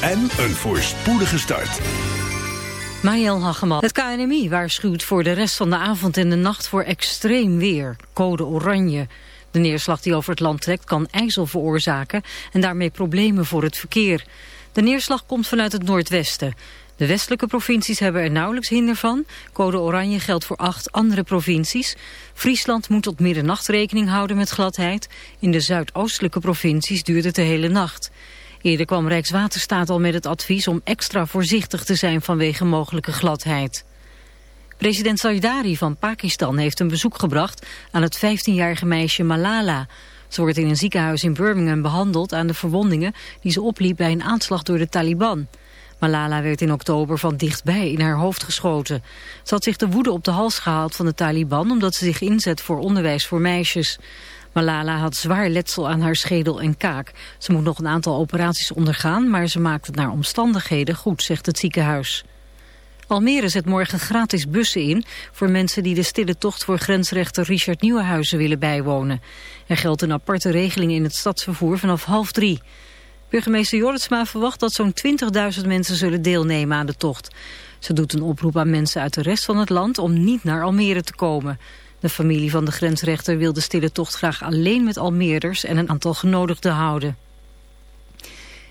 en een voorspoedige start. Mariel Hageman. Het KNMI waarschuwt voor de rest van de avond en de nacht voor extreem weer. Code oranje. De neerslag die over het land trekt kan ijzel veroorzaken en daarmee problemen voor het verkeer. De neerslag komt vanuit het noordwesten. De westelijke provincies hebben er nauwelijks hinder van. Code oranje geldt voor acht andere provincies. Friesland moet tot middernacht rekening houden met gladheid. In de zuidoostelijke provincies duurt het de hele nacht. Eerder kwam Rijkswaterstaat al met het advies om extra voorzichtig te zijn vanwege mogelijke gladheid. President Sardari van Pakistan heeft een bezoek gebracht aan het 15-jarige meisje Malala. Ze wordt in een ziekenhuis in Birmingham behandeld aan de verwondingen die ze opliep bij een aanslag door de Taliban. Malala werd in oktober van dichtbij in haar hoofd geschoten. Ze had zich de woede op de hals gehaald van de Taliban omdat ze zich inzet voor onderwijs voor meisjes. Malala had zwaar letsel aan haar schedel en kaak. Ze moet nog een aantal operaties ondergaan, maar ze maakt het naar omstandigheden goed, zegt het ziekenhuis. Almere zet morgen gratis bussen in voor mensen die de stille tocht voor grensrechter Richard Nieuwenhuizen willen bijwonen. Er geldt een aparte regeling in het stadsvervoer vanaf half drie. Burgemeester Jorritsma verwacht dat zo'n 20.000 mensen zullen deelnemen aan de tocht. Ze doet een oproep aan mensen uit de rest van het land om niet naar Almere te komen. De familie van de grensrechter wil de stille tocht graag alleen met Almeerders en een aantal genodigden houden.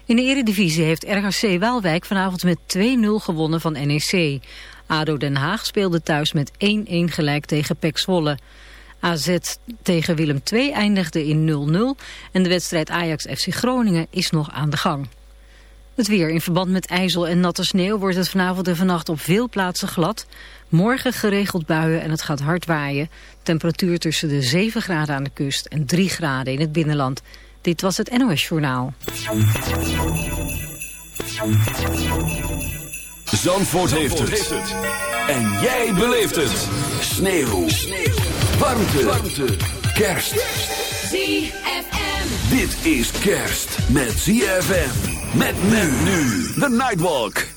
In de eredivisie heeft RHC Waalwijk vanavond met 2-0 gewonnen van NEC. ADO Den Haag speelde thuis met 1-1 gelijk tegen PEC Zwolle. AZ tegen Willem II eindigde in 0-0 en de wedstrijd Ajax-FC Groningen is nog aan de gang. Het weer in verband met ijzel en natte sneeuw wordt het vanavond en vannacht op veel plaatsen glad. Morgen geregeld buien en het gaat hard waaien. Temperatuur tussen de 7 graden aan de kust en 3 graden in het binnenland. Dit was het NOS Journaal. Zandvoort, heeft, het. En jij beleeft het. Sneeuw. Sneeuw. Warmte. Warmte. Kerst. ZFM. Dit is kerst met ZFM. Met men nu. The Nightwalk.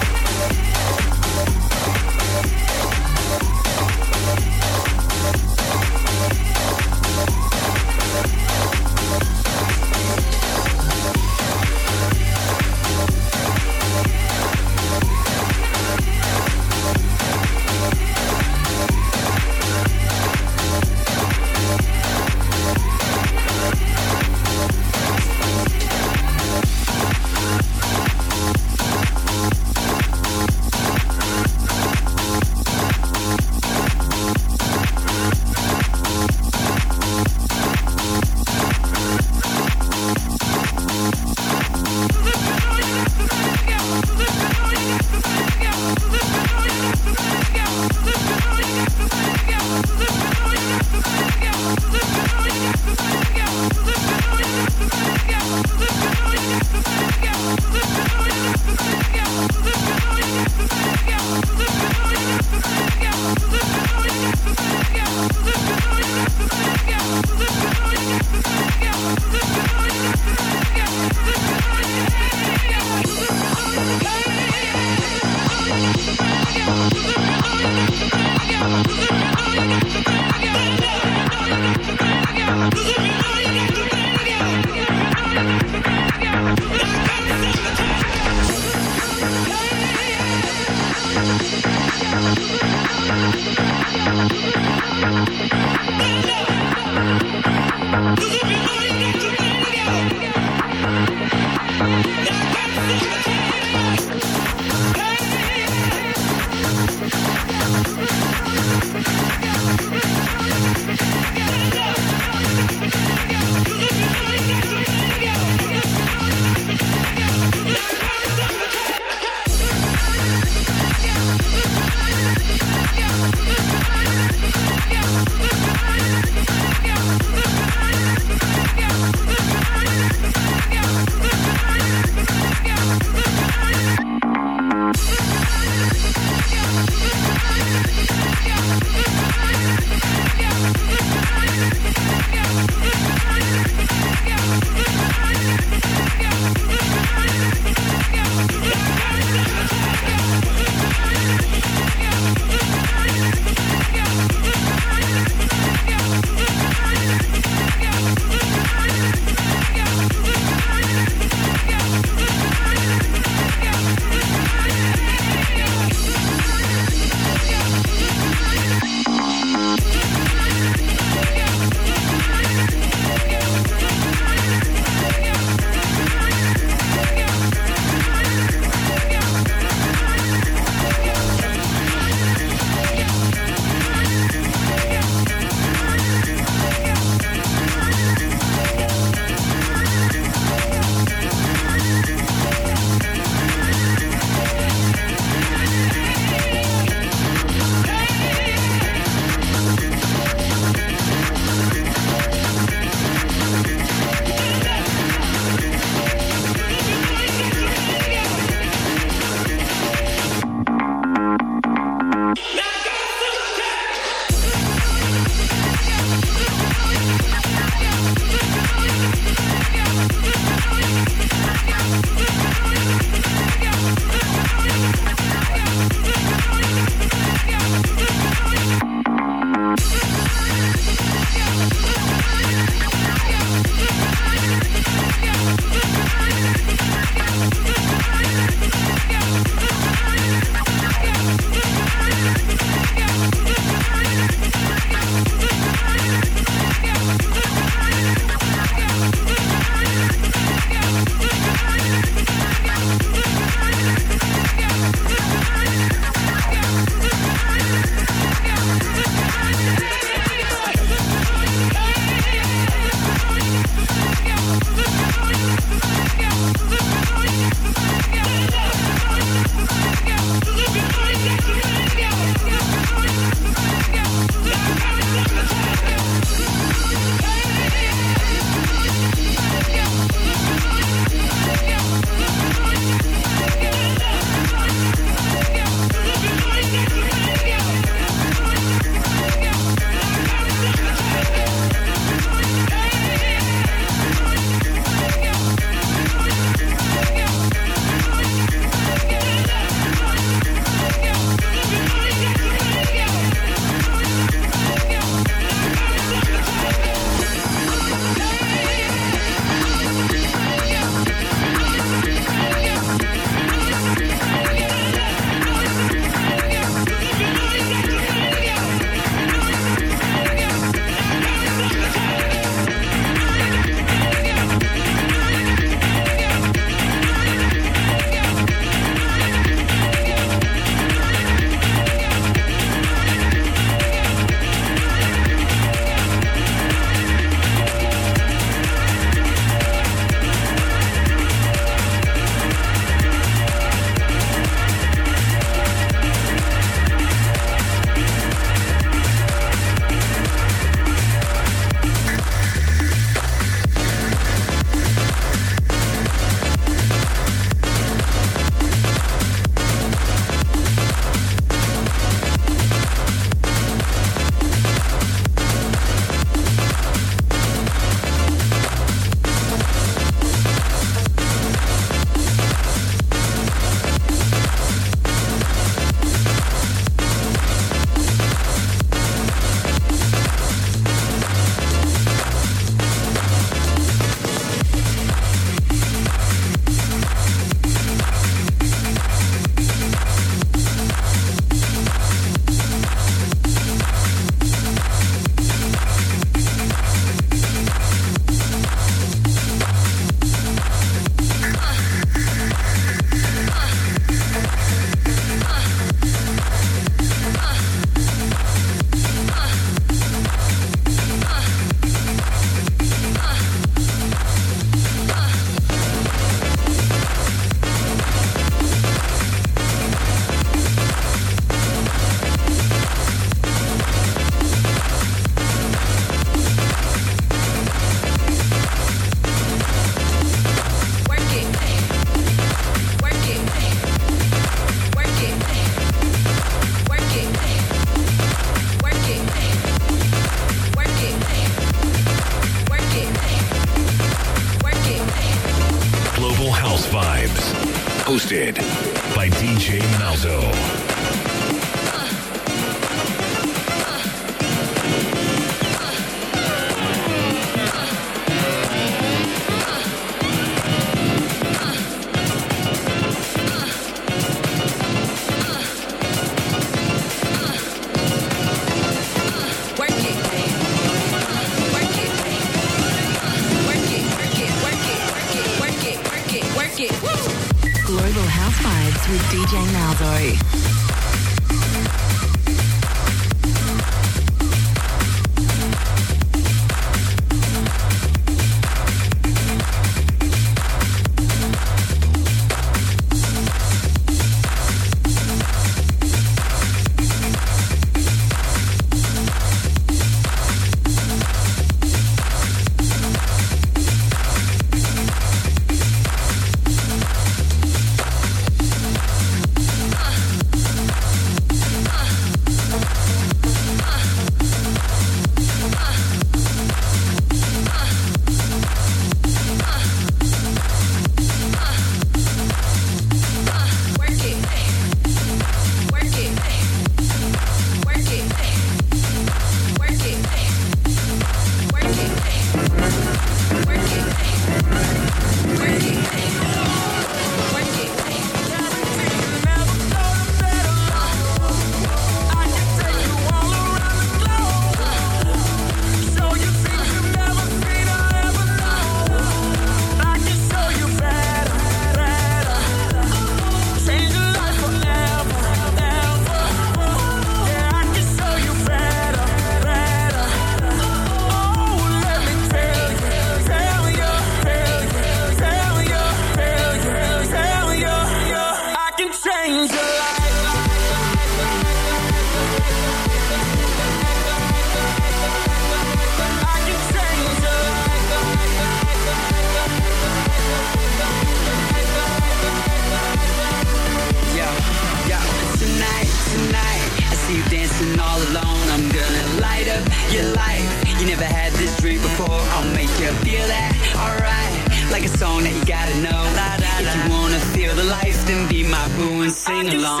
go and sing along.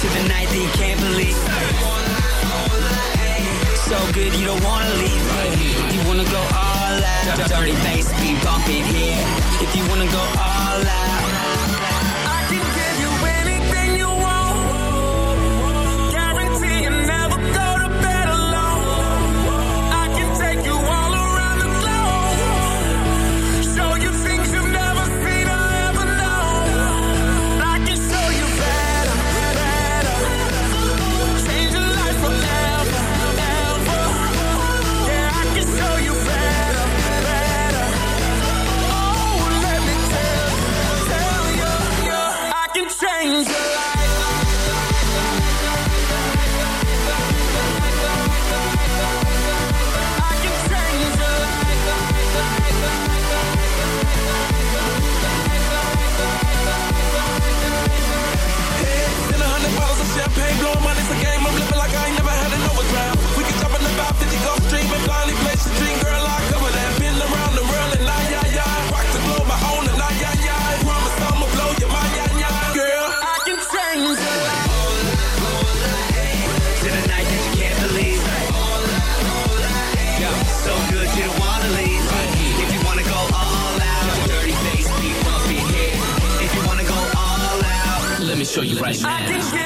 To the night that you can't believe. So good you don't wanna leave. You wanna go all out. Dirty bass be bumping here. If you wanna go all out. show you right now.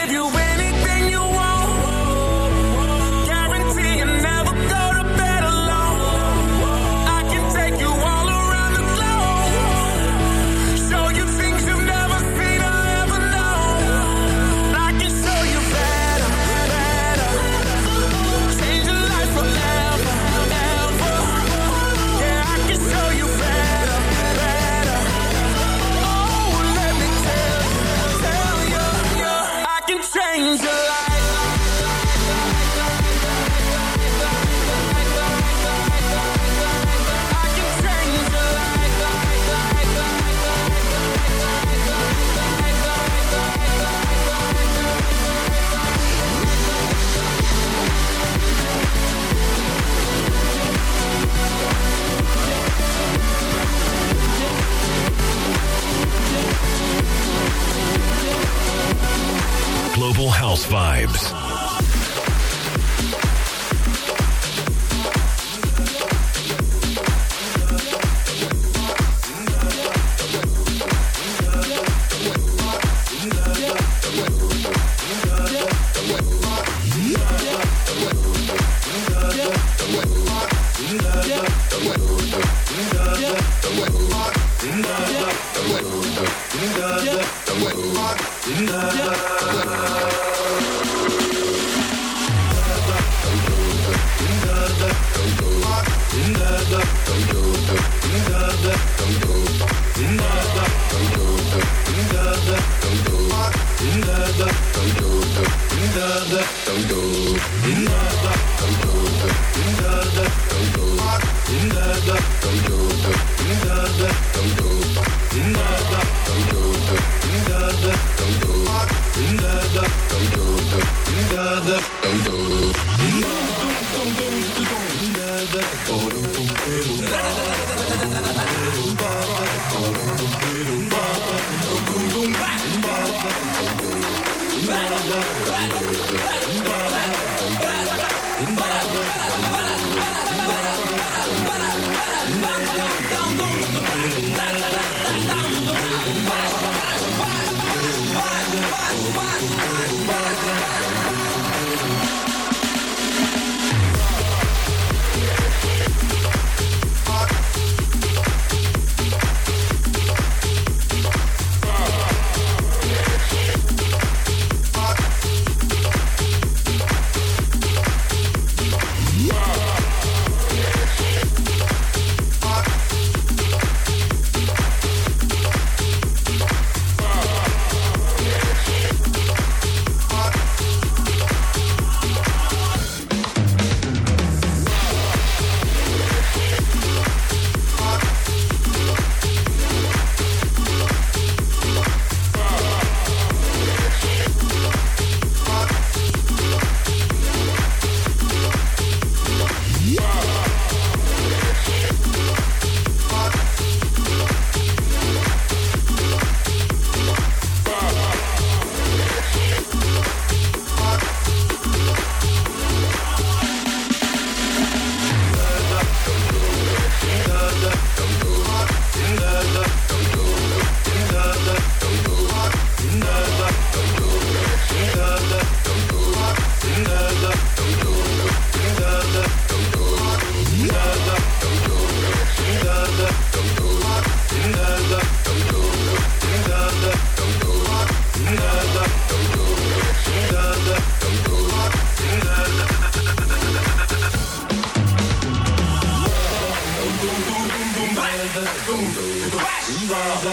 谢谢。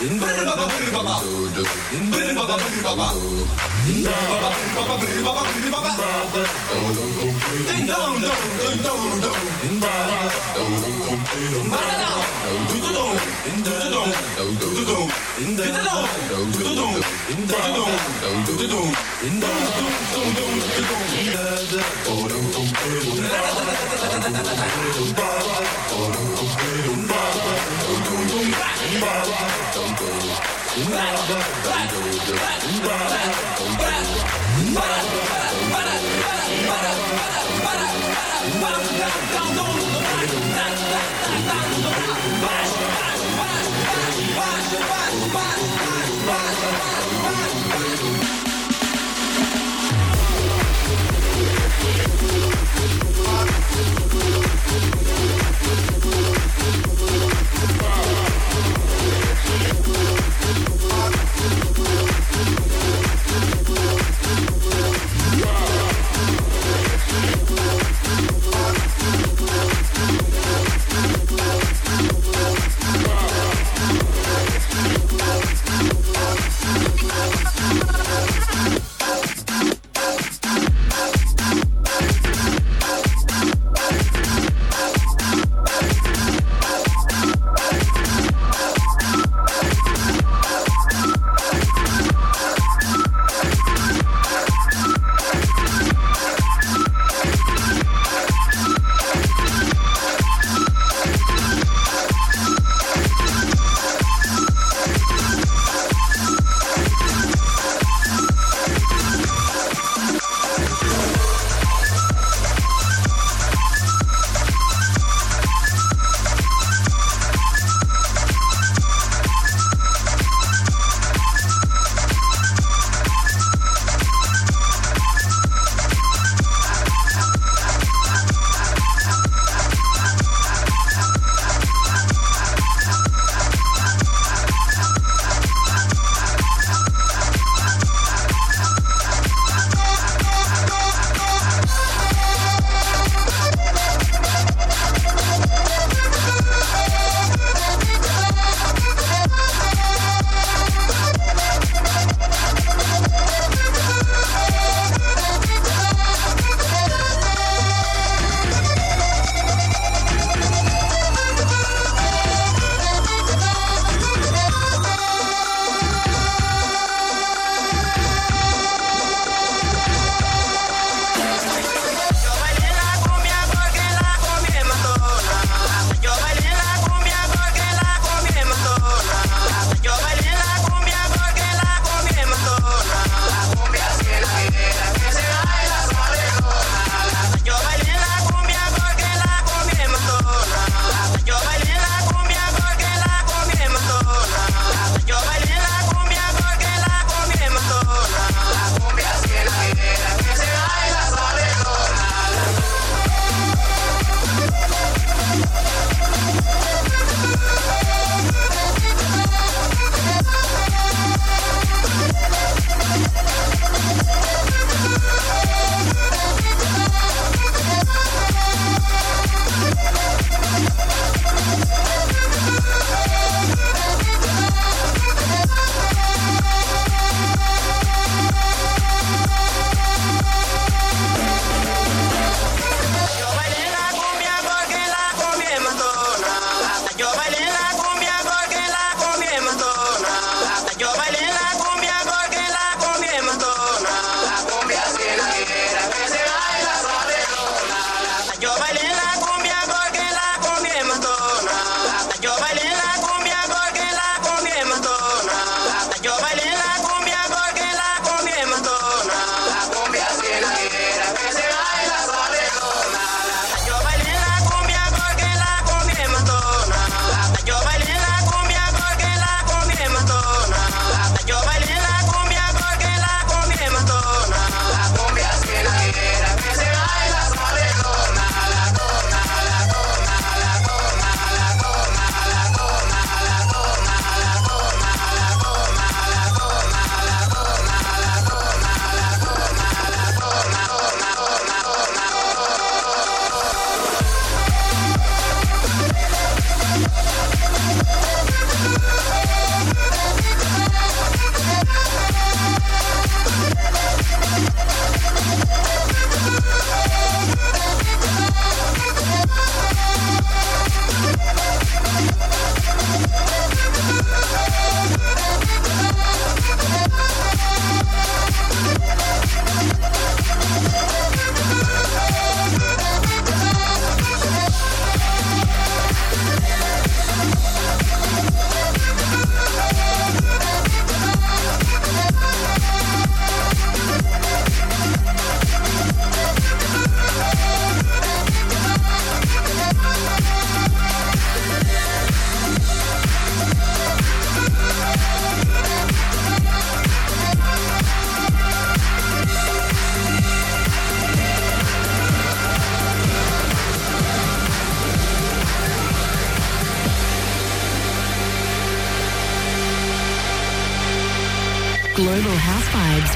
In de rug van de babbel. In de rug van de babbel. In de rug van de babbel. In de rug van de babbel. In de rug van de babbel. In de rug van de babbel. Bye.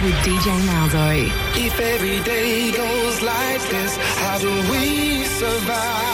With DJ Malzo. If every day goes like this, how do we survive?